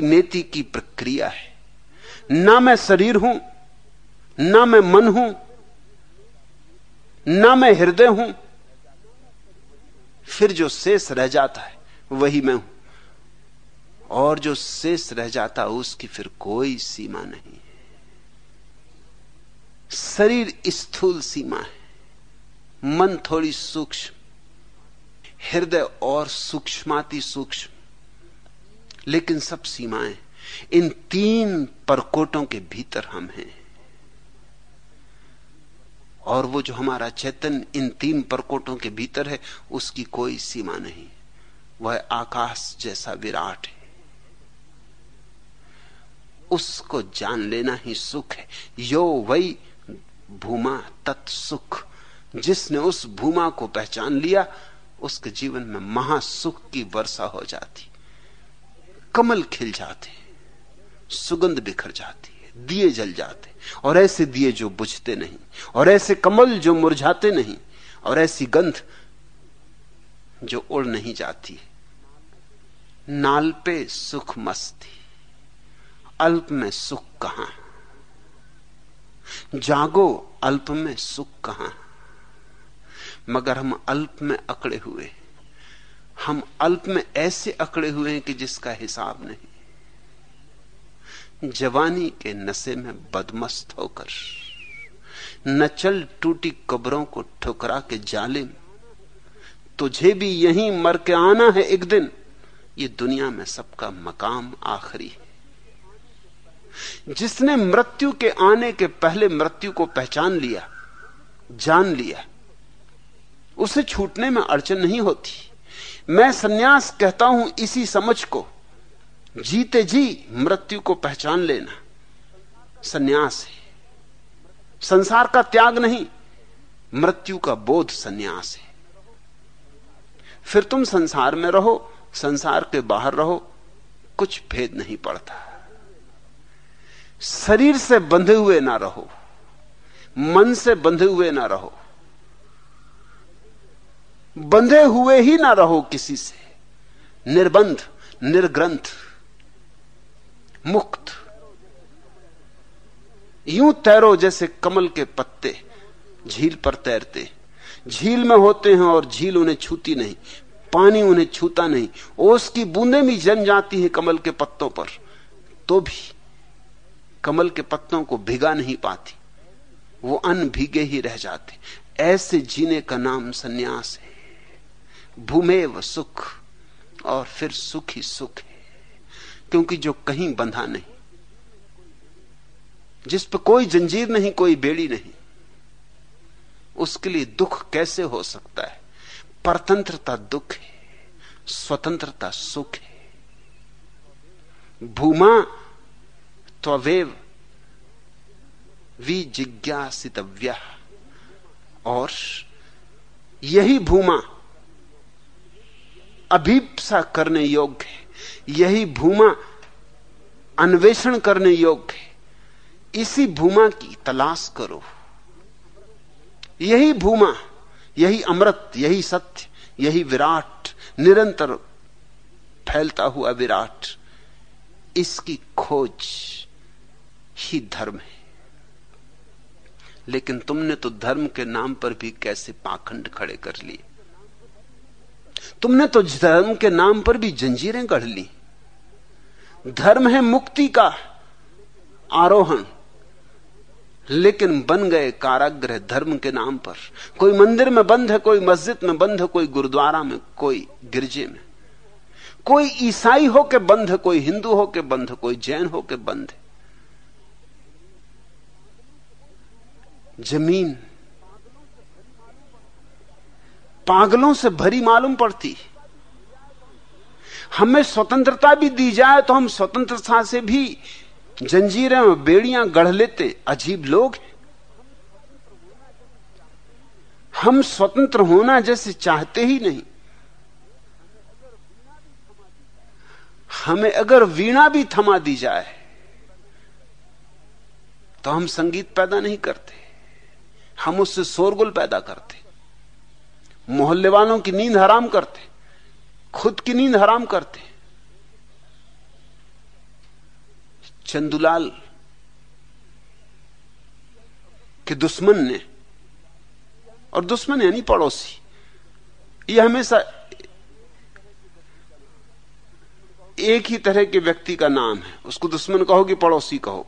नेति नेति की प्रक्रिया है। ना मैं शरीर हूँ, ना मैं मन हूँ, ना मैं हृदय हूँ, फिर जो शेष रह जाता है, वही मैं हूँ। और जो शेष रह जाता उसकी फिर कोई सीमा नहीं है। शरीर स्थूल सीमा है। मन थोड़ी सूक्ष्म, हृदय और सूक्ष्माति सूक्ष्म। लेकिन सब सीमाएँ। इन तीन परकोटों के भीतर हम हैं। और वो जो हमारा चेतन इन तीन परकोटों के भीतर है, उसकी कोई सीमा नहीं। वह आकाश जैसा विराट है। उसको जान लेना ही सुख है। यो वही भूमा तत्सुख। जिसने उस भूमा को पहचान लिया, उसके जीवन में महासुख की वर्षा हो जाती। कमल खिल जाते सुगंध बिखर जाती है, दिए जल जाते और ऐसे दिए जो बुझते नहीं, और ऐसे कमल जो मुरझाते नहीं, और ऐसी गंध जो उड़ नहीं जाती नाल पे सुख मस्ती अल्प में सुख कहाँ जागो, अल्प में सुख कहाँ मगर हम अल्प में अकड़े हुए हम अल्प में ऐसे अकड़े हुए हैं कि जिसका हिसाब नहीं। जवानी के नशे में बदमस्त होकर, नचल टूटी कब्रों को ठुकरा के जालिम, तुझे भी यहीं मर के आना है एक दिन। ये दुनिया में सबका मकाम आखिरी है। जिसने मृत्यु के आने के पहले मृत्यु को पहचान लिया, जान लिया, उसे छूटने में अड़चन नहीं होती। मैं सन्यास कहता हूँ इसी समझ को। जीते जी मृत्यु को पहचान लेना। सन्यास है। संसार का त्याग नहीं, मृत्यु का बोध सन्यास है। फिर तुम संसार में रहो, संसार के बाहर रहो, कुछ भेद नहीं पड़ता। शरीर से बंधे हुए ना रहो, मन से बंधे हुए ना रहो। बंधे हुए ही ना रहो किसी से। निर्बंध, निर्ग्रंथ, मुक्त। यूँ तैरो जैसे कमल के पत्ते, झील पर तैरते। झील में होते हैं और झील उन्हें छूती नहीं, पानी उन्हें छूता नहीं। ओस की बूंदें भी जम जाती हैं कमल के पत्तों पर तो भी कमल के पत्तों को भिगा नहीं पाती। वो अन भीगे ही रह जाते। ऐसे जीने का नाम सन्यास है। भूमेव सुख, और फिर सुख ही सुख है। क्योंकि जो कहीं बंधा नहीं, जिस पर कोई जंजीर नहीं, कोई बेड़ी नहीं, उसके लिए दुख कैसे हो सकता है? परतंत्रता दुख है, स्वतंत्रता सुख है। भूमा त्वेव विजिज्ञासितव्य, और यही भूमा अभीपसा करने योग्य है। यही भूमा अन्वेषण करने योग्य है। इसी भूमा की तलाश करो। यही भूमा, यही अमृत, यही सत्य, यही विराट, निरंतर फैलता हुआ विराट, इसकी खोज ही धर्म है। लेकिन तुमने तो धर्म के नाम पर भी कैसे पाखंड खड़े कर लिए? तुमने तो धर्म के नाम पर भी जंजीरें गढ़ ली। धर्म है मुक्ति का आरोहण। लेकिन बन गए काराग्रह धर्म के नाम पर। कोई मंदिर में बंद है, कोई मस्जिद में बंद है, कोई गुरुद्वारा में, कोई गिरजे में। कोई ईसाई हो के बंद है, कोई हिंदू हो के बंद है, कोई जैन हो के बंद है। ज़मीन पागलों से भरी मालूम पड़ती। हमें स्वतंत्रता भी दी जाए तो हम स्वतंत्रता से भी जंजीरें और बेड़ियाँ गढ़ लेते, अजीब लोग हम स्वतंत्र होना जैसे चाहते ही नहीं। हमें अगर वीणा भी थमा दी जाए तो हम संगीत पैदा नहीं करते। हम उससे शोरगुल पैदा करते। मोहल्ले वालों की नींद हराम करते, खुद की नींद हराम करते। चंदुलाल के दुश्मन ने, और दुश्मन यानी पड़ोसी यह हमेशा एक ही तरह के व्यक्ति का नाम है। उसको दुश्मन कहो कि पड़ोसी कहो।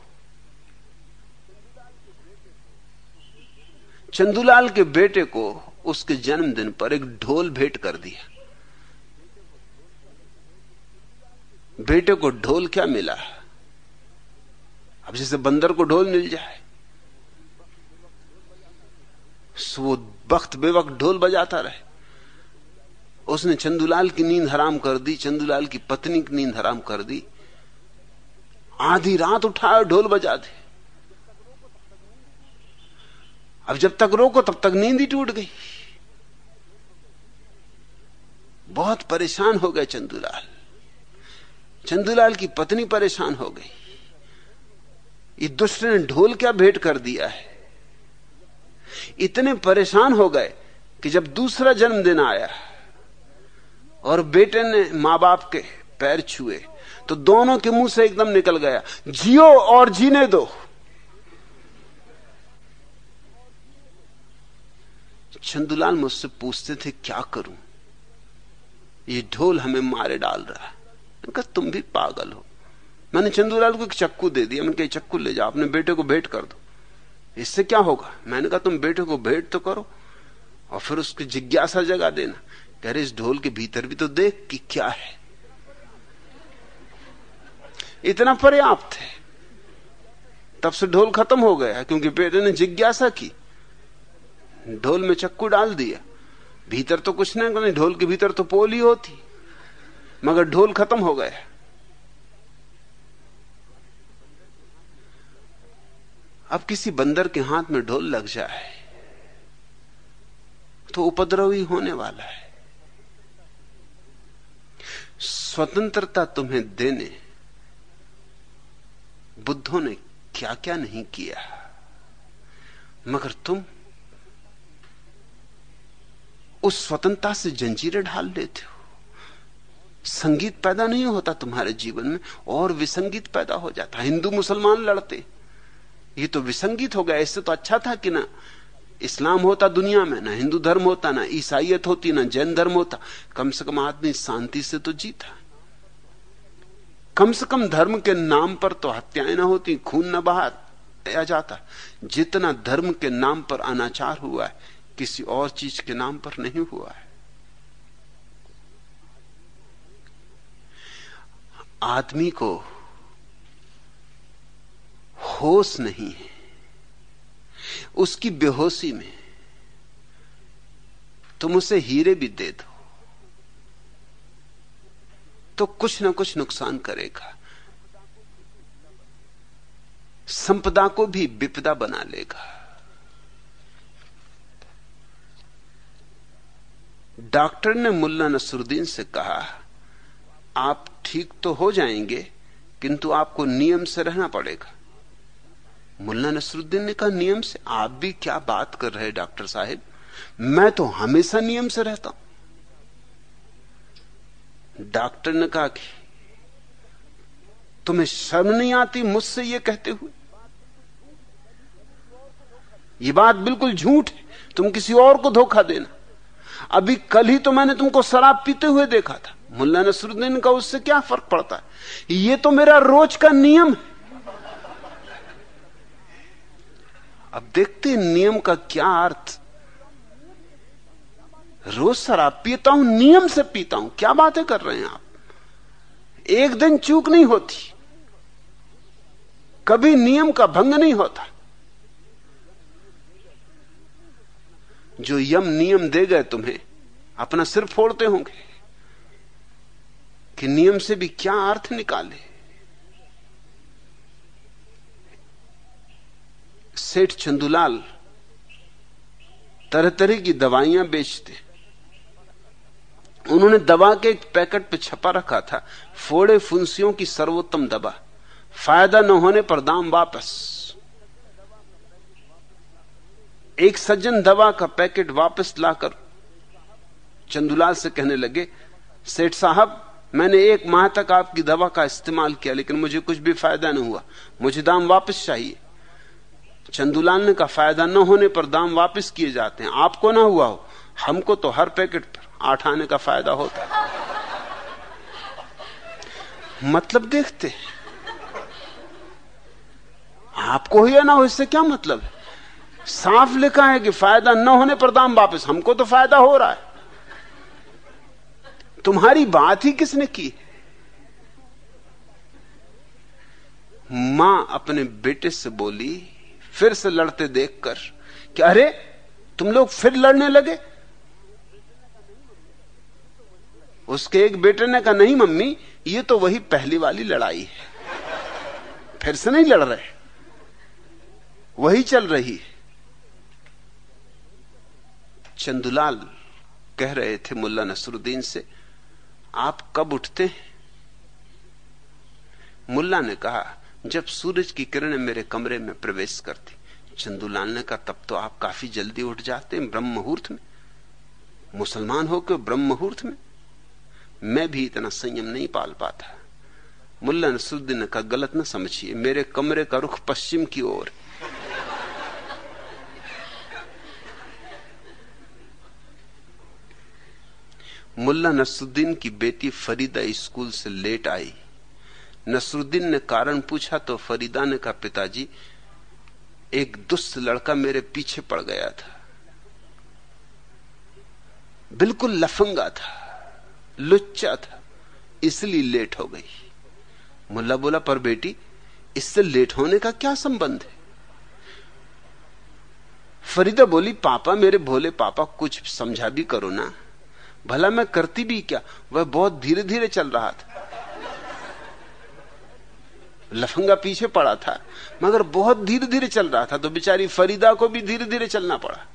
चंदूलाल के बेटे को उसके जन्मदिन पर एक ढोल भेंट कर दिया। बेटे को ढोल क्या मिला? अब जैसे बंदर को ढोल मिल जाए। वो वक्त बेवक्त ढोल बजाता रहे। उसने चंदूलाल की नींद हराम कर दी, चंदूलाल की पत्नी की नींद हराम कर दी। आधी रात उठाए ढोल बजा दे। अब जब तक रोको, तब तक नींद ही टूट गई। बहुत परेशान हो गए चंदूलाल। चंदूलाल की पत्नी परेशान हो गई। ये दुष्ट ने ढोल क्या भेंट कर दिया है? इतने परेशान हो गए कि जब दूसरा जन्मदिन आया और बेटे ने माँ बाप के पैर छुए तो दोनों के मुँह से एकदम निकल गया, जियो और जीने दो। चंदुलाल मुझसे पूछते थे, क्या करूँ? ये ढोल हमें मारे डाल रहा है। कहा, तुम भी पागल हो। मैंने चंदूलाल को एक चक्कू दे दिया। मैंने कहा चक्कू ले जाओ, अपने बेटे को भेंट कर दो। इससे क्या होगा? मैंने कहा, तुम बेटे को भेंट तो करो और फिर उसकी जिज्ञासा जगा देना। कह रहे, इस ढोल के भीतर भी तो देख कि क्या है। इतना पर्याप्त है। तब से ढोल खत्म हो गया क्योंकि बेटे ने जिज्ञासा की। ढोल में चक्कू डाल दिया। भीतर तो कुछ ना, नहीं, ढोल के भीतर तो पोल ही होती। मगर ढोल खत्म हो गया। अब किसी बंदर के हाथ में ढोल लग जाए तो उपद्रव ही होने वाला है। स्वतंत्रता तुम्हें देने, बुद्धों ने क्या क्या नहीं किया। मगर तुम उस स्वतंत्रता से जंजीरें ढाल लेते हो। संगीत पैदा नहीं होता तुम्हारे जीवन में, और विसंगीत पैदा हो जाता हिंदू मुसलमान लड़ते। ये तो विसंगीत हो गया, इससे तो अच्छा था कि ना इस्लाम होता दुनिया में, ना हिंदू धर्म होता, ना ईसाइत होती, ना जैन धर्म होता। कम से कम आदमी शांति से तो जीता। कम से कम धर्म के नाम पर तो हत्याएँ ना होती, खून ना बहा जाता। जितना धर्म के नाम पर अनाचार हुआ है किसी और चीज़ के नाम पर नहीं हुआ है। आदमी को होश नहीं है। उसकी बेहोशी में तुम उसे हीरे भी दे दो तो कुछ ना कुछ नुकसान करेगा। संपदा को भी विपदा बना लेगा। डॉक्टर ने मुल्ला नसरुद्दीन से कहा, आप ठीक तो हो जाएँगे, किंतु आपको नियम से रहना पड़ेगा. मुल्ला नसरुद्दीन ने कहा, नियम से? आप भी क्या बात कर रहे डॉक्टर साहब? मैं तो हमेशा नियम से रहता हूँ. डॉक्टर ने कहा कि, तुम्हें शर्म नहीं आती मुझसे यह कहते हुए? यह बात बिल्कुल झूठ है। तुम किसी और को धोखा देना। अभी कल ही तो मैंने तुमको शराब पीते हुए देखा था। मुल्ला नसरुद्दीन का उससे क्या फ़र्क पड़ता है? ये तो मेरा रोज का नियम है। अब देखते नियम का क्या अर्थ। रोज शराब पीता हूँ, नियम से पीता हूँ। क्या बातें कर रहे हैं आप? एक दिन चूक नहीं होती। कभी नियम का भंग नहीं होता। जो यम नियम दे गए तुम्हें, अपना सिर फोड़ते होंगे कि नियम से भी क्या अर्थ निकाले। सेठ चंदुलाल तरह तरह की दवाइयाँ बेचते। उन्होंने दवा के एक पैकेट पे छपा रखा था, फोड़े फुंसियों की सर्वोत्तम दवा। फ़ायदा न होने पर दाम वापस। एक सज्जन दवा का पैकेट वापस लाकर चंदुलाल से कहने लगे, सेठ साहब, मैंने एक माह तक आपकी दवा का इस्तेमाल किया, लेकिन मुझे कुछ भी फ़ायदा नहीं हुआ। मुझे दाम वापस चाहिए। चंदूलाल ने का फ़ायदा न होने पर दाम वापस किए जाते हैं। आपको ना हुआ हो, हमको तो हर पैकेट पर आठ आने का फ़ायदा होता है। मतलब देखते आपको हो या ना हो, इससे क्या मतलब है? साफ़ लिखा है कि फ़ायदा न होने पर दाम वापस, हमको तो फ़ायदा हो रहा है। तुम्हारी बात ही किसने की? माँ अपने बेटे से बोली, फिर से लड़ते देखकर कि अरे, तुम लोग फिर लड़ने लगे? उसके एक बेटे ने कहा, नहीं मम्मी, ये तो वही पहली वाली लड़ाई है। फिर से नहीं लड़ रहे। वही चल रही है। चंदुलाल कह रहे थे मुल्ला नसरुद्दीन से, आप कब उठते हैं? मुल्ला ने कहा, जब सूरज की किरणें मेरे कमरे में प्रवेश करती, चंदूलाल ने कहा, तब तो आप काफ़ी जल्दी उठ जाते हैं ब्रह्म मुहूर्त में। मुसलमान होकर ब्रह्म मुहूर्त में? मैं भी इतना संयम नहीं पाल पाता। मुल्ला नसरुद्दीन कहा, गलत न समझिए, मेरे कमरे का रुख पश्चिम की ओर मुल्ला नसरुद्दीन की बेटी फरीदा स्कूल से लेट आई। नसरुद्दीन ने कारण पूछा तो फरीदा ने कहा, पिताजी, एक दुष्ट लड़का मेरे पीछे पड़ गया था। बिल्कुल लफंगा था, लुच्चा था, इसलिए लेट हो गई। मुल्ला बोला, पर बेटी, इससे लेट होने का क्या संबंध है? फरीदा बोली, पापा मेरे भोले पापा कुछ समझा भी करो ना। भला मैं करती भी क्या? वह बहुत धीरे धीरे चल रहा था। लफंगा पीछे पड़ा था, मगर बहुत धीरे धीरे चल रहा था। तो बेचारी फरीदा को भी धीरे धीरे चलना पड़ा।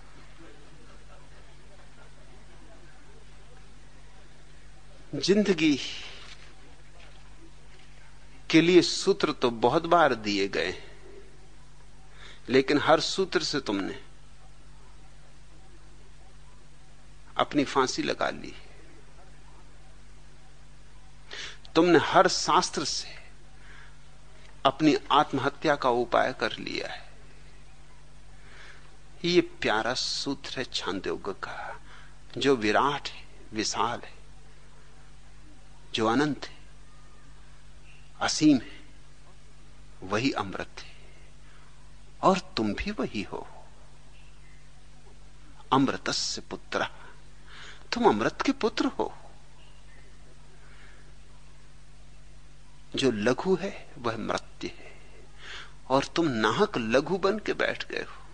ज़िंदगी के लिए सूत्र तो बहुत बार दिए गए लेकिन हर सूत्र से तुमने अपनी फांसी लगा ली। तुमने हर शास्त्र से अपनी आत्महत्या का उपाय कर लिया है। ये प्यारा सूत्र है छांदोग का, जो विराट है, विशाल है, जो अनंत है, असीम है, वही अमृत है, और तुम भी वही हो। अमृतस्य पुत्र। तुम अमृत के पुत्र हो। जो लघु है, वह मृत्यु है। और तुम नाहक लघु बन के बैठ गए हो।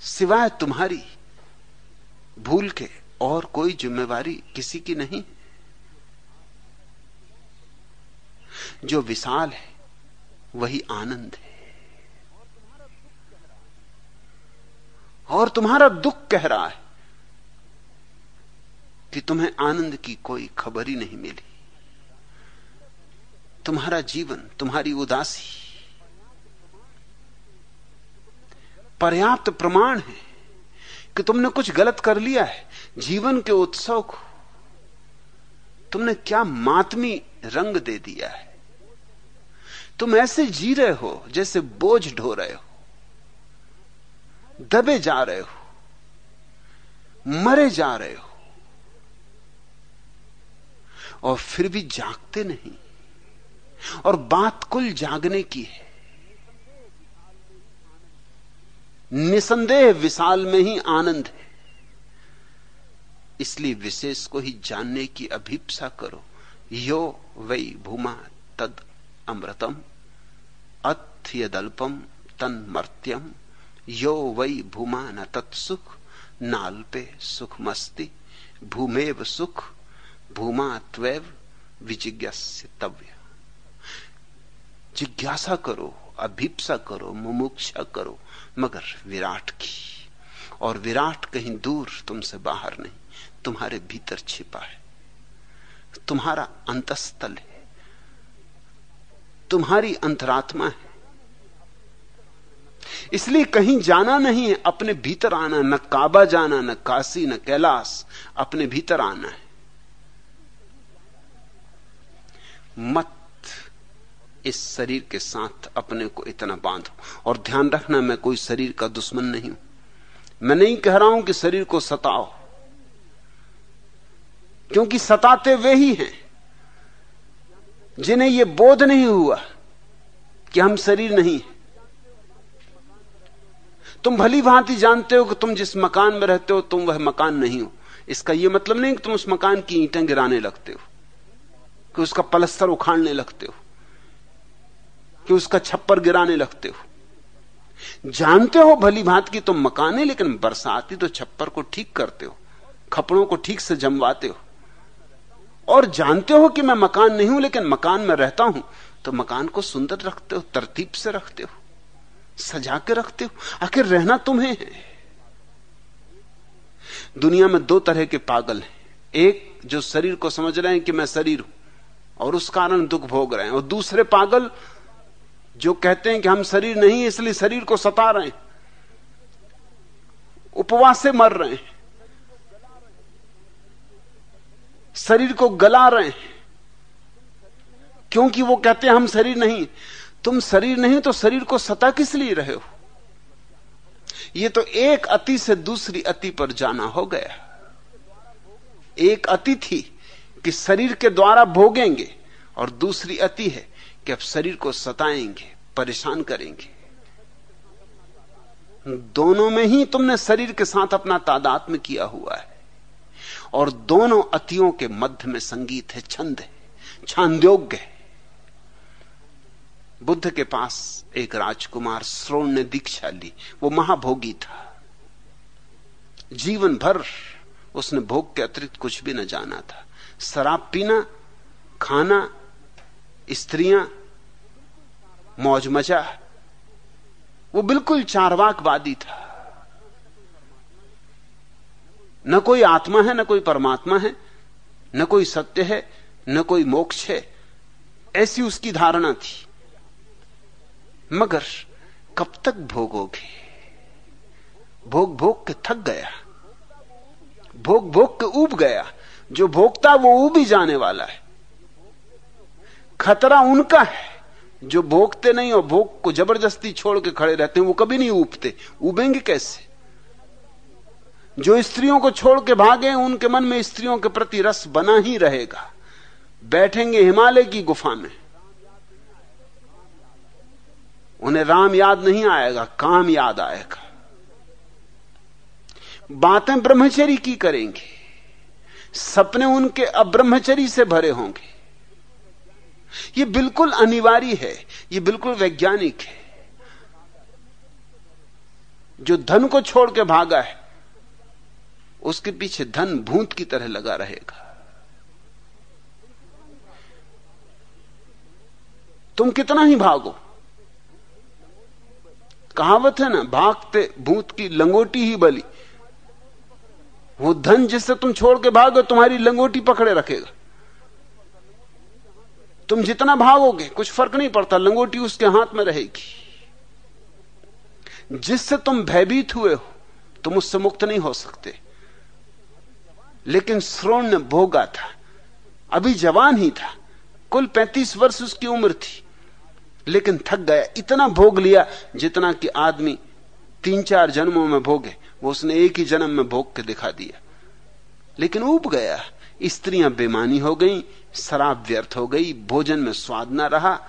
सिवाय तुम्हारी भूल के और कोई जिम्मेवारी किसी की नहीं जो विशाल है, वही आनंद है। और तुम्हारा दुख कह रहा है कि तुम्हें आनंद की कोई खबर ही नहीं मिली। तुम्हारा जीवन, तुम्हारी उदासी, पर्याप्त प्रमाण है कि तुमने कुछ गलत कर लिया है। जीवन के उत्सव को तुमने क्या मातमी रंग दे दिया है? तुम ऐसे जी रहे हो जैसे बोझ ढो रहे हो। दबे जा रहे हो, मरे जा रहे हो, और फिर भी जागते नहीं, और बात कुल जागने की है। निसंदेह विशाल में ही आनंद है। इसलिए विशेष को ही जानने की अभिप्सा करो। यो वही भूमा तद अमृतम, अथ्यदल्पम तन मर्त्यम यो वही भूमा न तत्सुख नाल पे सुख मस्ती, भूमेव सुख भूमा त्वैव विजिज्ञासितव्य जिज्ञासा करो, अभिप्सा करो, मुमुक्षा करो, मगर विराट की। और विराट कहीं दूर तुमसे बाहर नहीं, तुम्हारे भीतर छिपा है। तुम्हारा अंतस्थल है। तुम्हारी अंतरात्मा है। इसलिए कहीं जाना नहीं है, अपने भीतर आना, न काबा जाना, न काशी न कैलाश, अपने भीतर आना है। मत इस शरीर के साथ अपने को इतना बांधो। और ध्यान रखना, मैं कोई शरीर का दुश्मन नहीं हूँ। मैं नहीं कह रहा हूँ कि शरीर को सताओ, क्योंकि सताते वे ही हैं, जिन्हें यह बोध नहीं हुआ कि हम शरीर नहीं तुम भली भांति जानते हो कि तुम जिस मकान में रहते हो, तुम वह मकान नहीं हो। इसका यह मतलब नहीं कि तुम उस मकान की ईंटें गिराने लगते हो, कि उसका पलस्तर उखाड़ने लगते हो, कि उसका छप्पर गिराने लगते हो। जानते हो भली भांत की तुम मकान है, लेकिन बरसाती तो छप्पर को ठीक करते हो, खपड़ों को ठीक से जमवाते हो। और जानते हो कि मैं मकान नहीं हूँ, लेकिन मकान में रहता हूँ तो मकान को सुंदर रखते हो, तरतीब से रखते हो। सजा के रखते हो? आखिर रहना तुम्हें है। दुनिया में दो तरह के पागल हैं। एक जो शरीर को समझ रहे हैं कि मैं शरीर हूँ और उस कारण दुख भोग रहे हैं। और दूसरे पागल जो कहते हैं कि हम शरीर नहीं इसलिए शरीर को सता रहे हैं। उपवास से मर रहे हैं। शरीर को गला रहे हैं। क्योंकि वो कहते हैं हम शरीर नहीं तुम शरीर नहीं तो शरीर को सता किस लिए रहे हो? यह तो एक अति से दूसरी अति पर जाना हो गया। एक अति थी कि शरीर के द्वारा भोगेंगे और दूसरी अति है कि अब शरीर को सताएँगे, परेशान करेंगे। दोनों में ही तुमने शरीर के साथ अपना तादात्म किया हुआ है। और दोनों अतियों के मध्य में संगीत है, छंद है, छांदोग्य है। बुद्ध के पास एक राजकुमार श्रोण ने दीक्षा ली। वो महाभोगी था। जीवन भर उसने भोग के अतिरिक्त कुछ भी न जाना था। शराब पीना, खाना, स्त्रियाँ, मौज मचा वो बिल्कुल चारवाकवादी था। न कोई आत्मा है, न कोई परमात्मा है, न कोई सत्य है, न कोई मोक्ष है, ऐसी उसकी धारणा थी। मगर कब तक भोगोगे? भोग भोग के थक गया। भोग भोग के उब गया। जो भोगता वो उब ही जाने वाला है। खतरा उनका है। जो भोगते नहीं और भोग को ज़बरदस्ती छोड़ के खड़े रहते हैं, वो कभी नहीं उबते उबेंगे कैसे? जो स्त्रियों को छोड़ के भागे, उनके मन में स्त्रियों के प्रति रस बना ही रहेगा। बैठेंगे हिमालय की गुफा में। उन्हें राम याद नहीं आएगा, काम याद आएगा। बातें ब्रह्मचरी की करेंगे। सपने उनके अब्रह्मचरी से भरे होंगे। ये बिल्कुल अनिवार्य है, ये बिल्कुल वैज्ञानिक है। जो धन को छोड़ के भागा है, उसके पीछे धन भूत की तरह लगा रहेगा। तुम कितना ही भागो। कहावत है ना भागते भूत की लंगोटी ही बली। वो धन जिससे तुम छोड़ के भागो, तुम्हारी लंगोटी पकड़े रखेगा। तुम जितना भागोगे, कुछ फ़र्क नहीं पड़ता, लंगोटी उसके हाथ में रहेगी। जिससे तुम भयभीत हुए हो, तुम उससे मुक्त नहीं हो सकते। लेकिन श्रोण ने भोगा था, अभी जवान ही था। कुल 35 वर्ष उसकी उम्र थी। लेकिन थक गया, इतना भोग लिया जितना कि आदमी तीन चार जन्मों में भोगे, वो उसने एक ही जन्म में भोग के दिखा दिया। लेकिन उब गया, स्त्रियाँ बेमानी हो गई, शराब व्यर्थ हो गई, भोजन में स्वाद ना रहा,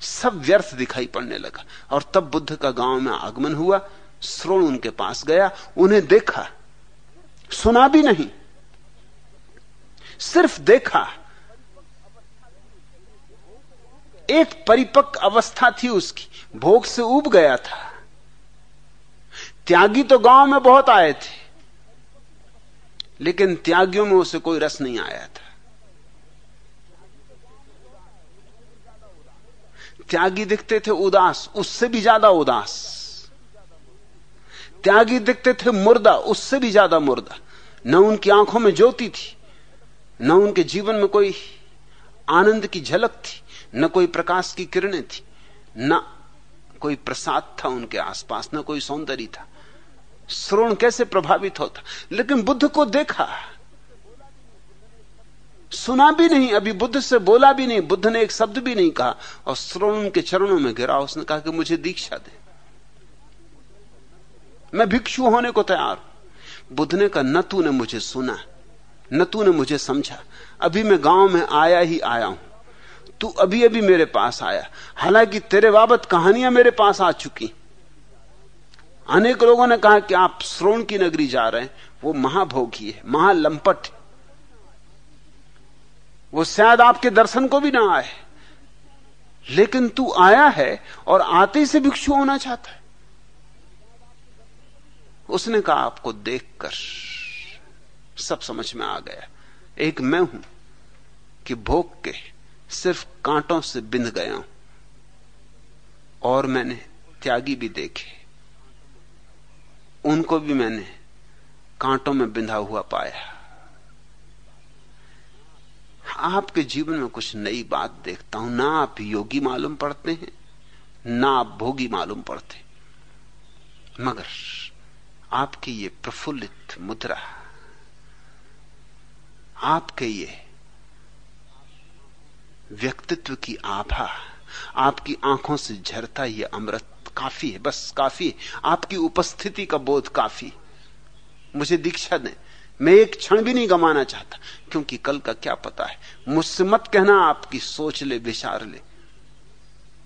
सब व्यर्थ दिखाई पड़ने लगा। और तब बुद्ध का गाँव में आगमन हुआ, श्रोण उनके पास गया, उन्हें देखा, सुना भी नहीं, सिर्फ़ देखा एक परिपक्व अवस्था थी उसकी। भोग से उब गया था। त्यागी तो गाँव में बहुत आए थे। लेकिन त्यागियों में उसे कोई रस नहीं आया था। त्यागी दिखते थे उदास, उससे भी ज़्यादा उदास। त्यागी दिखते थे मुर्दा, उससे भी ज़्यादा मुर्दा। न उनकी आँखों में ज्योति थी, न उनके जीवन में कोई आनंद की झलक थी। न कोई प्रकाश की किरणें थी, न कोई प्रसाद था उनके आसपास, न कोई सौंदर्य था। श्रोण कैसे प्रभावित होता? लेकिन बुद्ध को देखा। सुना भी नहीं, अभी बुद्ध से बोला भी नहीं, बुद्ध ने एक शब्द भी नहीं कहा, और श्रोण उनके चरणों में गिरा, उसने कहा कि मुझे दीक्षा दे। मैं भिक्षु होने को तैयार हूँ। बुद्ध ने कहा, न तूने मुझे सुना, न तूने मुझे समझा। अभी मैं गाँव में आया ही आया हूँ। तू अभी अभी मेरे पास आया। हालाँकि तेरे बाबत कहानियाँ मेरे पास आ चुकी। अनेक लोगों ने कहा कि आप श्रोण की नगरी जा रहे हैं। वो महाभोगी है, महालंपट वो शायद आपके दर्शन को भी ना आए। लेकिन तू आया है और आते से भिक्षु होना चाहता है। उसने कहा, आपको देखकर सब समझ में आ गया। एक मैं हूँ कि भोग के सिर्फ़ कांटों से बिंध गया हूँ। और मैंने त्यागी भी देखे। उनको भी मैंने कांटों में बिंधा हुआ पाया। आपके जीवन में कुछ नई बात देखता हूँ। ना आप योगी मालूम पड़ते हैं, ना आप भोगी मालूम पड़ते। मगर आपकी ये प्रफुल्लित मुद्रा, आपके ये व्यक्तित्व की आभा, आपकी आँखों से झरता ये अमृत काफ़ी है, बस काफ़ी है। आपकी उपस्थिति का बोध काफ़ी मुझे दीक्षा दें, मैं एक क्षण भी नहीं गंवाना चाहता, क्योंकि कल का क्या पता है। मुझसे मत कहना आपकी सोच ले, विचार ले।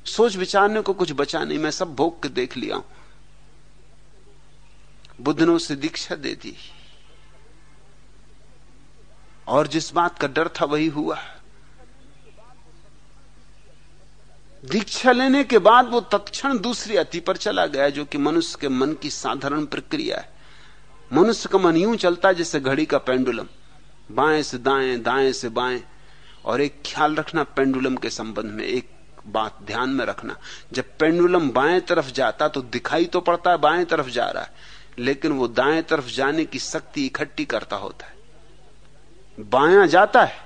सोच विचारने को कुछ बचा नहीं, मैं सब भोग के देख लिया हूँ। बुद्ध ने उसे दीक्षा दे दी। और जिस बात का डर था, वही हुआ। दीक्षा लेने के बाद वो तत्क्षण दूसरी अति पर चला गया, जो कि मनुष्य के मन की साधारण प्रक्रिया है। मनुष्य का मन यूँ चलता है जैसे घड़ी का पेंडुलम। बाएँ से दाएँ दाएँ से बाएँ। और एक ख्याल रखना पेंडुलम के संबंध में, एक बात ध्यान में रखना। जब पेंडुलम बाएँ तरफ़ जाता तो दिखाई तो पड़ता है, बाएँ तरफ़ जा रहा है। लेकिन वो दाएँ तरफ़ जाने की शक्ति इकट्ठी करता होता है। बाया जाता है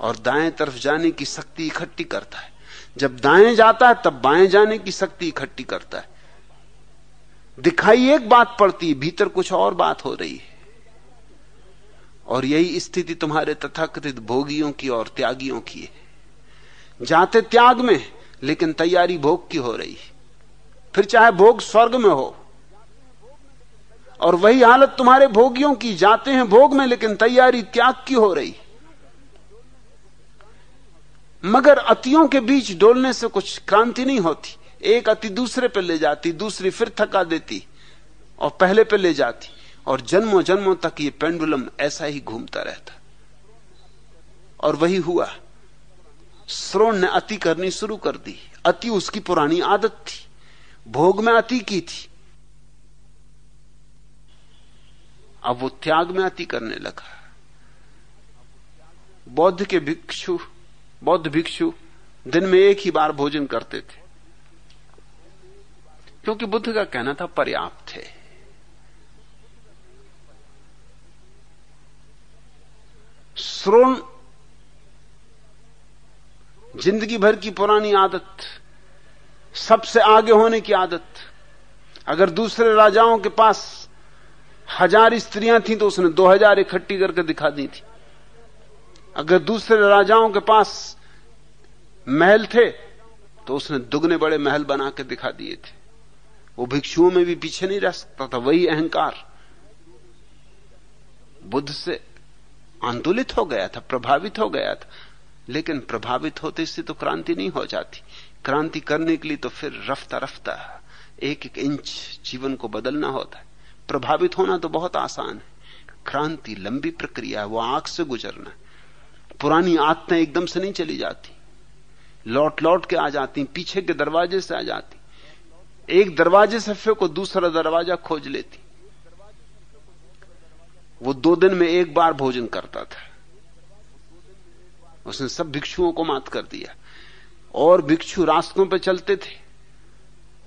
और दाएँ तरफ़ जाने की शक्ति इकट्ठी करता है। जब दाएँ जाता है, तब बाएँ जाने की शक्ति इकट्ठी करता है। दिखाई एक बात पड़ती है भीतर कुछ और बात हो रही है। और यही स्थिति तुम्हारे तथाकथित भोगियों की और त्यागियों की है। जाते त्याग में, लेकिन तैयारी भोग की हो रही फिर चाहे भोग स्वर्ग में हो, और वही हालत तुम्हारे भोगियों की, जाते हैं भोग में, लेकिन तैयारी त्याग की हो रही मगर अतियों के बीच डोलने से कुछ क्रांति नहीं होती। एक अति दूसरे पर ले जाती, दूसरी फिर थका देती और पहले पे ले जाती। और जन्मों जन्मों तक ये पेंडुलम ऐसा ही घूमता रहता। और वही हुआ। श्रोण ने अति करनी शुरू कर दी। अति उसकी पुरानी आदत थी। भोग में अति की थी। अब वो त्याग में अति करने लगा। बौद्ध के भिक्षु बौद्ध भिक्षु दिन में एक ही बार भोजन करते थे। क्योंकि बुद्ध का कहना था, पर्याप्त है। श्रोण, ज़िंदगी भर की पुरानी आदत, सबसे आगे होने की आदत, अगर दूसरे राजाओं के पास हज़ार स्त्रियाँ थी तो उसने दो हज़ार इकट्ठी करके दिखा दी थी। अगर दूसरे राजाओं के पास महल थे तो उसने दुगने बड़े महल बना के दिखा दिए थे। वो भिक्षुओं में भी पीछे नहीं रह सकता था, वही अहंकार। बुद्ध से आंदोलित हो गया था, प्रभावित हो गया था। लेकिन प्रभावित होते से तो क्रांति नहीं हो जाती। क्रांति करने के लिए तो फिर रफ्ता रफ्ता एक एक इंच जीवन को बदलना होता है। प्रभावित होना तो बहुत आसान है। क्रांति लंबी प्रक्रिया है, वो आँख से गुजरना। पुरानी आदतें एकदम से नहीं चली जाती। लौट लौट के आ जाती, पीछे के दरवाजे से आ जाती। एक दरवाजे से फिर को दूसरा दरवाज़ा खोज लेती। वो दो दिन में एक बार भोजन करता था। उसने सब भिक्षुओं को मात कर दिया। और भिक्षु रास्तों पर चलते थे।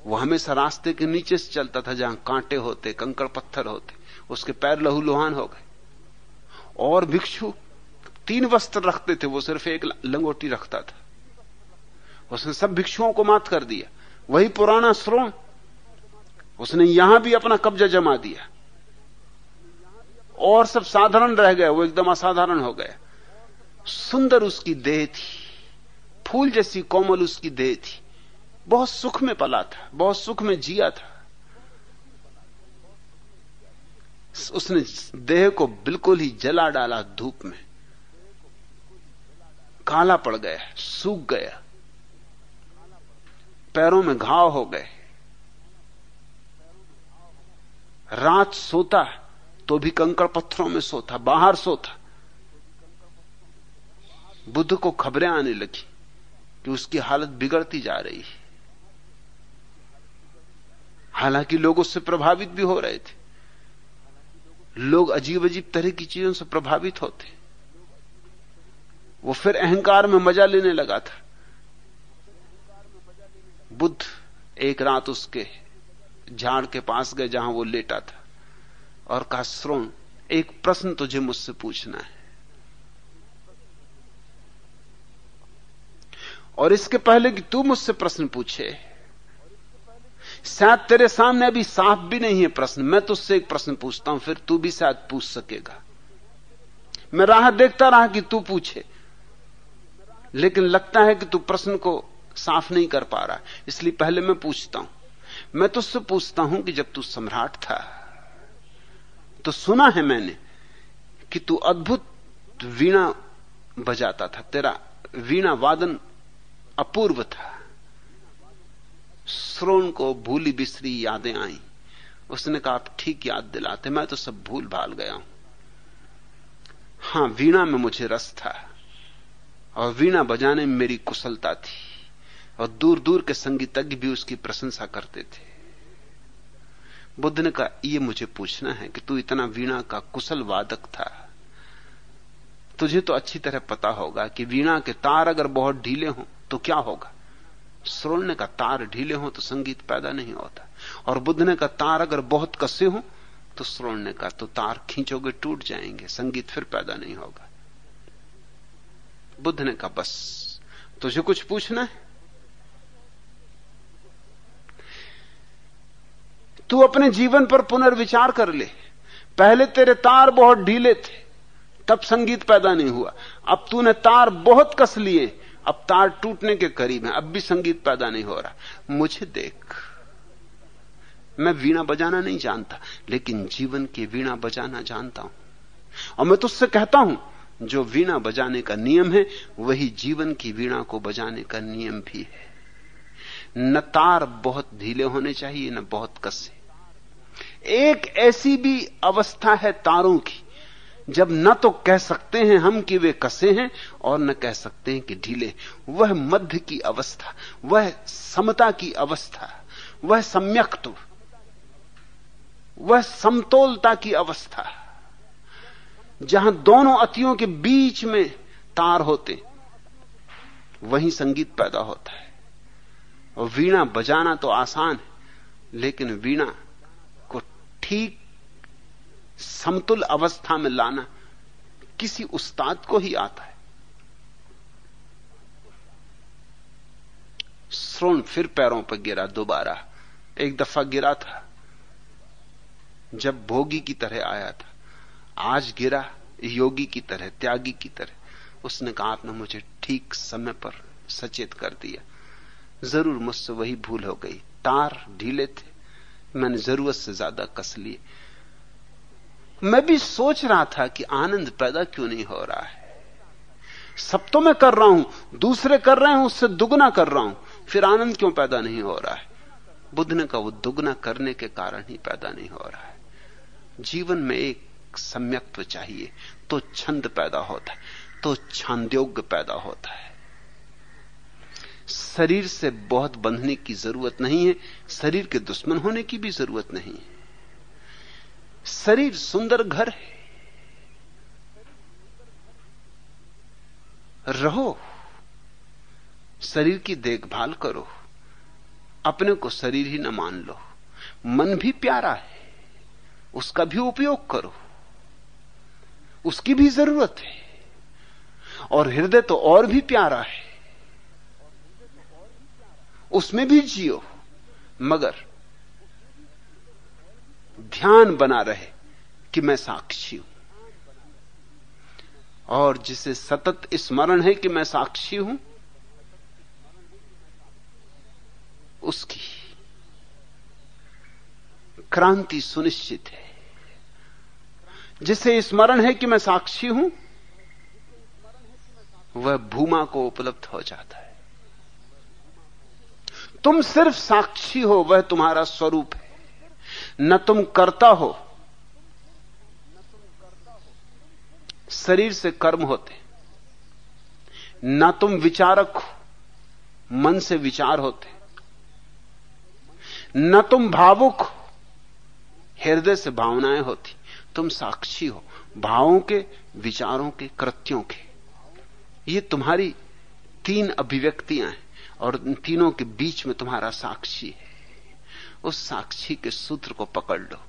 वो हमेशा रास्ते के नीचे से चलता था, जहाँ कांटे होते, कंकड़ पत्थर होते। उसके पैर लहू लुहान हो गए। और भिक्षु तीन वस्त्र रखते थे, वो सिर्फ़ एक लंगोटी रखता था। उसने सब भिक्षुओं को मात कर दिया। वही पुराना श्रोण उसने यहाँ भी अपना कब्जा जमा दिया। और सब साधारण रह गए, वो एकदम असाधारण हो गया सुंदर उसकी देह थी। फूल जैसी कोमल उसकी देह थी। बहुत सुख में पला था, बहुत सुख में जिया था। उसने देह को बिल्कुल ही जला डाला धूप में। काला पड़ गया, सूख गया। पैरों में घाव हो गए। रात सोता तो भी कंकड़ पत्थरों में सोता, बाहर सोता। बुद्ध को खबरें आने लगी कि उसकी हालत बिगड़ती जा रही है। हालाँकि लोग उससे प्रभावित भी हो रहे थे। लोग अजीब अजीब तरह की चीज़ों से प्रभावित होते। वो फिर अहंकार में मज़ा लेने लगा था। बुद्ध एक रात उसके झाड़ के पास गए जहाँ वो लेटा था। और कहा श्रोण एक प्रश्न तुझे मुझसे पूछना है। और इसके पहले कि तू मुझसे प्रश्न पूछे, शायद तेरे सामने अभी साफ़ भी नहीं है प्रश्न। मैं तुझसे एक प्रश्न पूछता हूँ, फिर तू भी शायद पूछ सकेगा। मैं राह देखता रहा कि तू पूछे। लेकिन लगता है कि तू प्रश्न को साफ़ नहीं कर पा रहा। इसलिए पहले मैं पूछता हूँ। मैं तुझसे पूछता हूँ कि जब तू सम्राट था तो सुना है मैंने कि तू अद्भुत वीणा बजाता था। तेरा वीणा वादन अपूर्व था। श्रोण को भूली बिसरी यादें आई। उसने कहा, आप ठीक याद दिलाते मैं तो सब भूल भाल गया हूँ। हाँ, वीणा में मुझे रस था। और वीणा बजाने में मेरी कुशलता थी और दूर दूर के संगीतज्ञ भी उसकी प्रशंसा करते थे। बुद्ध ने कहा यह मुझे पूछना है कि तू इतना वीणा का कुशल वादक था। तुझे तो अच्छी तरह पता होगा कि वीणा के तार अगर बहुत ढीले हों तो क्या होगा। श्रोण का तार ढीले हो तो संगीत पैदा नहीं होता। और बुद्ध ने का तार अगर बहुत कसे हो तो श्रोण का तो तार खींचोगे टूट जाएँगे, संगीत फिर पैदा नहीं होगा। बुद्ध ने कहा, बस, तुझे कुछ पूछना है? तू अपने जीवन पर पुनर्विचार कर ले। पहले तेरे तार बहुत ढीले थे, तब संगीत पैदा नहीं हुआ। अब तूने तार बहुत कस लिए, अब तार टूटने के करीब है, अब भी संगीत पैदा नहीं हो रहा। मुझे देख, मैं वीणा बजाना नहीं जानता, लेकिन जीवन की वीणा बजाना जानता हूँ। और मैं तुझसे कहता हूँ जो वीणा बजाने का नियम है, वही जीवन की वीणा को बजाने का नियम भी है। न तार बहुत ढीले होने चाहिए, न बहुत कसे एक ऐसी भी अवस्था है तारों की, जब न तो कह सकते हैं हम कि वे कसे हैं, और न कह सकते हैं कि ढीले वह मध्य की अवस्था, वह समता की अवस्था, वह सम्यक्त्व वह समतोलता की अवस्था। जहाँ दोनों अतियों के बीच में तार होते, वहीं संगीत पैदा होता है। और वीणा बजाना तो आसान है, लेकिन वीणा को ठीक समतुल अवस्था में लाना किसी उस्ताद को ही आता है। श्रोण फिर पैरों पर गिरा दोबारा। एक दफ़ा गिरा था, जब भोगी की तरह आया था। आज गिरा योगी की तरह त्यागी की तरह उसने कहा, आपने मुझे ठीक समय पर सचेत कर दिया। ज़रूर मुझसे वही भूल हो गई। तार ढीले थे। मैंने ज़रूरत से ज़्यादा कस लिए। मैं भी सोच रहा था कि आनंद पैदा क्यों नहीं हो रहा है। सब तो मैं कर रहा हूँ, दूसरे कर रहे हैं, उससे दुगना कर रहा हूँ। फिर आनंद क्यों पैदा नहीं हो रहा है? बुद्ध ने कहा, वो दुगना करने के कारण ही पैदा नहीं हो रहा है। जीवन में एक सम्यक्त्व चाहिए तो छंद पैदा होता है तो छांद्योग्य पैदा होता है। शरीर से बहुत बंधने की ज़रूरत नहीं है, शरीर के दुश्मन होने की भी ज़रूरत नहीं है। शरीर सुंदर घर है। रहो, शरीर की देखभाल करो, अपने को शरीर ही न मान लो, मन भी प्यारा है, उसका भी उपयोग करो। उसकी भी ज़रूरत है। और हृदय तो और भी प्यारा है। उसमें भी जियो, मगर ध्यान बना रहे कि मैं साक्षी हूँ। और जिसे सतत स्मरण है कि मैं साक्षी हूँ, उसकी क्रांति सुनिश्चित है। जिसे स्मरण है कि मैं साक्षी हूँ, वह भूमा को उपलब्ध हो जाता है। तुम सिर्फ़ साक्षी हो, वह तुम्हारा स्वरूप है। न तुम करता हो, शरीर से कर्म होते न तुम विचारक हो, मन से विचार होते न तुम भावुक हृदय से भावनाएँ होती तुम साक्षी हो, भावों के, विचारों के, कृत्यों के। ये तुम्हारी तीन अभिव्यक्तियाँ हैं, और इन तीनों के बीच में तुम्हारा साक्षी है। उस साक्षी के सूत्र को पकड़ लो।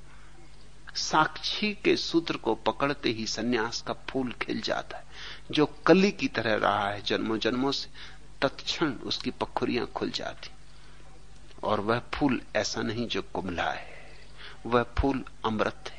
साक्षी के सूत्र को पकड़ते ही सन्यास का फूल खिल जाता है, जो कली की तरह रहा है जन्मों जन्मों से। तत्क्षण उसकी पखुरियाँ खुल जाती, और वह फूल ऐसा नहीं जो कुमला है, वह फूल अमृत है।